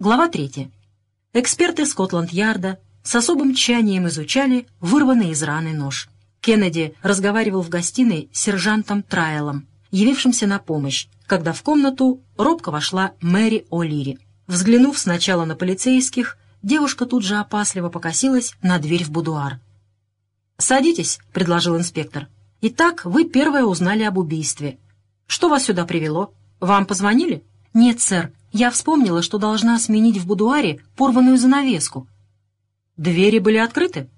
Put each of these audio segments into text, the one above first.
Глава 3. Эксперты Скотланд-Ярда с особым тщанием изучали вырванный из раны нож. Кеннеди разговаривал в гостиной с сержантом Трайлом, явившимся на помощь, когда в комнату робко вошла Мэри О'Лири. Взглянув сначала на полицейских, девушка тут же опасливо покосилась на дверь в будуар. «Садитесь», — предложил инспектор. «Итак, вы первое узнали об убийстве. Что вас сюда привело? Вам позвонили?» «Нет, сэр. Я вспомнила, что должна сменить в будуаре порванную занавеску». «Двери были открыты?»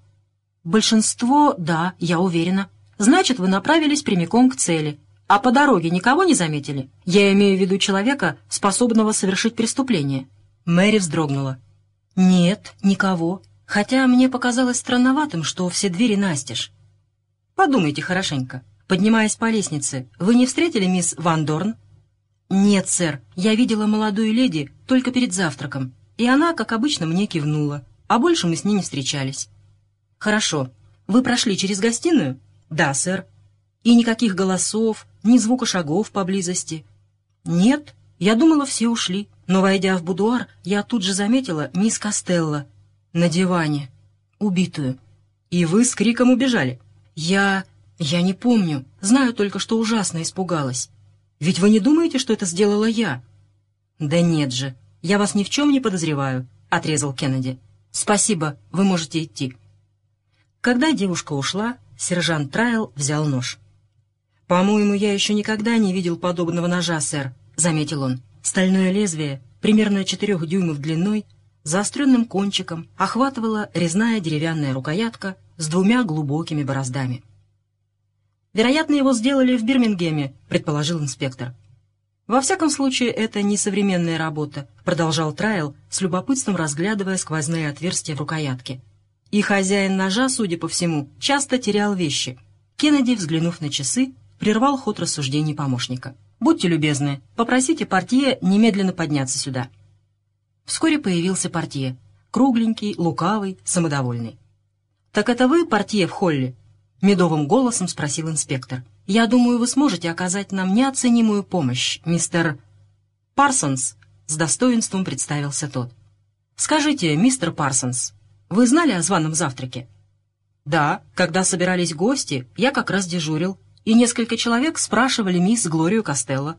«Большинство, да, я уверена. Значит, вы направились прямиком к цели. А по дороге никого не заметили? Я имею в виду человека, способного совершить преступление». Мэри вздрогнула. «Нет, никого. Хотя мне показалось странноватым, что все двери настежь. Подумайте хорошенько. Поднимаясь по лестнице, вы не встретили мисс Ван Дорн?» «Нет, сэр, я видела молодую леди только перед завтраком, и она, как обычно, мне кивнула, а больше мы с ней не встречались». «Хорошо. Вы прошли через гостиную?» «Да, сэр». «И никаких голосов, ни звука шагов поблизости?» «Нет, я думала, все ушли, но, войдя в будуар, я тут же заметила мисс Костелло на диване, убитую. И вы с криком убежали?» «Я... я не помню, знаю только, что ужасно испугалась». Ведь вы не думаете, что это сделала я?» «Да нет же, я вас ни в чем не подозреваю», — отрезал Кеннеди. «Спасибо, вы можете идти». Когда девушка ушла, сержант Трайл взял нож. «По-моему, я еще никогда не видел подобного ножа, сэр», — заметил он. Стальное лезвие, примерно четырех дюймов длиной, заостренным кончиком охватывала резная деревянная рукоятка с двумя глубокими бороздами. Вероятно, его сделали в Бирмингеме, предположил инспектор. Во всяком случае, это не современная работа, продолжал Трайл, с любопытством разглядывая сквозные отверстия в рукоятке. И хозяин ножа, судя по всему, часто терял вещи. Кеннеди, взглянув на часы, прервал ход рассуждений помощника. «Будьте любезны, попросите портье немедленно подняться сюда». Вскоре появился портье, кругленький, лукавый, самодовольный. «Так это вы портье в холле?» — медовым голосом спросил инспектор. «Я думаю, вы сможете оказать нам неоценимую помощь, мистер...» «Парсонс», — с достоинством представился тот. «Скажите, мистер Парсонс, вы знали о званом завтраке?» «Да, когда собирались гости, я как раз дежурил, и несколько человек спрашивали мисс Глорию Костелло.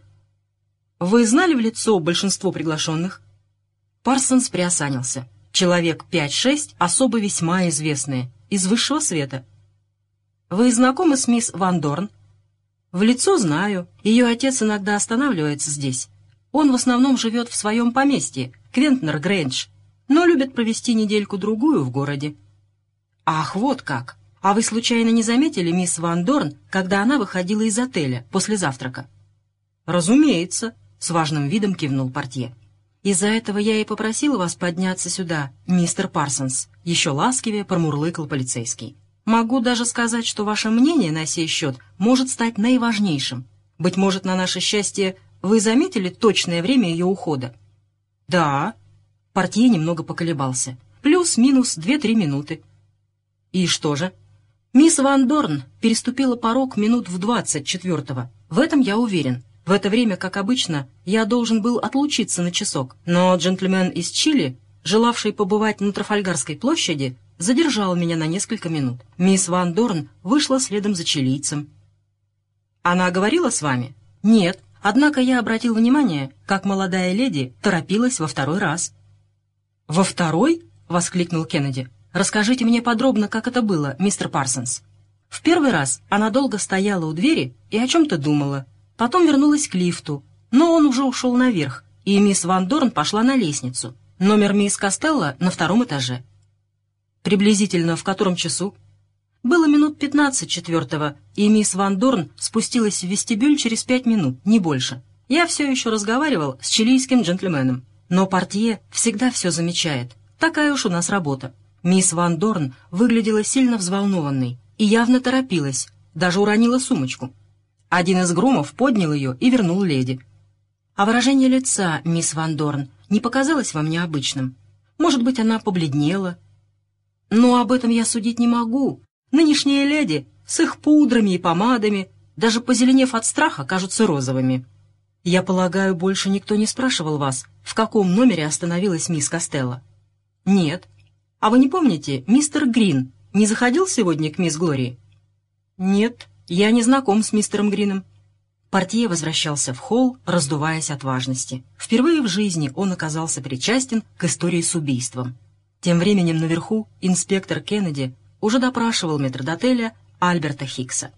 Вы знали в лицо большинство приглашенных?» Парсонс приосанился. «Человек пять-шесть, особо весьма известные, из высшего света». «Вы знакомы с мисс Ван Дорн?» «В лицо знаю. Ее отец иногда останавливается здесь. Он в основном живет в своем поместье, Квентнер Грэндж, но любит провести недельку-другую в городе». «Ах, вот как! А вы случайно не заметили мисс Ван Дорн, когда она выходила из отеля после завтрака?» «Разумеется», — с важным видом кивнул портье. «Из-за этого я и попросил вас подняться сюда, мистер Парсонс», — еще ласкивее промурлыкал полицейский. Могу даже сказать, что ваше мнение на сей счет может стать наиважнейшим. Быть может, на наше счастье, вы заметили точное время ее ухода? Да. Портье немного поколебался. Плюс-минус две-три минуты. И что же? Мисс Ван Дорн переступила порог минут в двадцать четвертого. В этом я уверен. В это время, как обычно, я должен был отлучиться на часок. Но джентльмен из Чили, желавший побывать на Трафальгарской площади, задержал меня на несколько минут. Мисс Ван Дорн вышла следом за чилийцем. «Она говорила с вами?» «Нет, однако я обратил внимание, как молодая леди торопилась во второй раз». «Во второй?» — воскликнул Кеннеди. «Расскажите мне подробно, как это было, мистер Парсонс». В первый раз она долго стояла у двери и о чем-то думала. Потом вернулась к лифту, но он уже ушел наверх, и мисс Ван Дорн пошла на лестницу. Номер мисс Костелло на втором этаже. Приблизительно в котором часу? Было минут пятнадцать четвертого, и мисс Ван Дорн спустилась в вестибюль через пять минут, не больше. Я все еще разговаривал с чилийским джентльменом. Но портье всегда все замечает. Такая уж у нас работа. Мисс Ван Дорн выглядела сильно взволнованной и явно торопилась, даже уронила сумочку. Один из громов поднял ее и вернул леди. А выражение лица мисс Ван Дорн не показалось вам необычным? Может быть, она побледнела но об этом я судить не могу. Нынешние леди с их пудрами и помадами, даже позеленев от страха, кажутся розовыми. Я полагаю, больше никто не спрашивал вас, в каком номере остановилась мисс Костелло? Нет. А вы не помните, мистер Грин не заходил сегодня к мисс Глории? Нет, я не знаком с мистером Грином. Портье возвращался в холл, раздуваясь от важности. Впервые в жизни он оказался причастен к истории с убийством. Тем временем наверху инспектор Кеннеди уже допрашивал метрдотеля Альберта Хикса.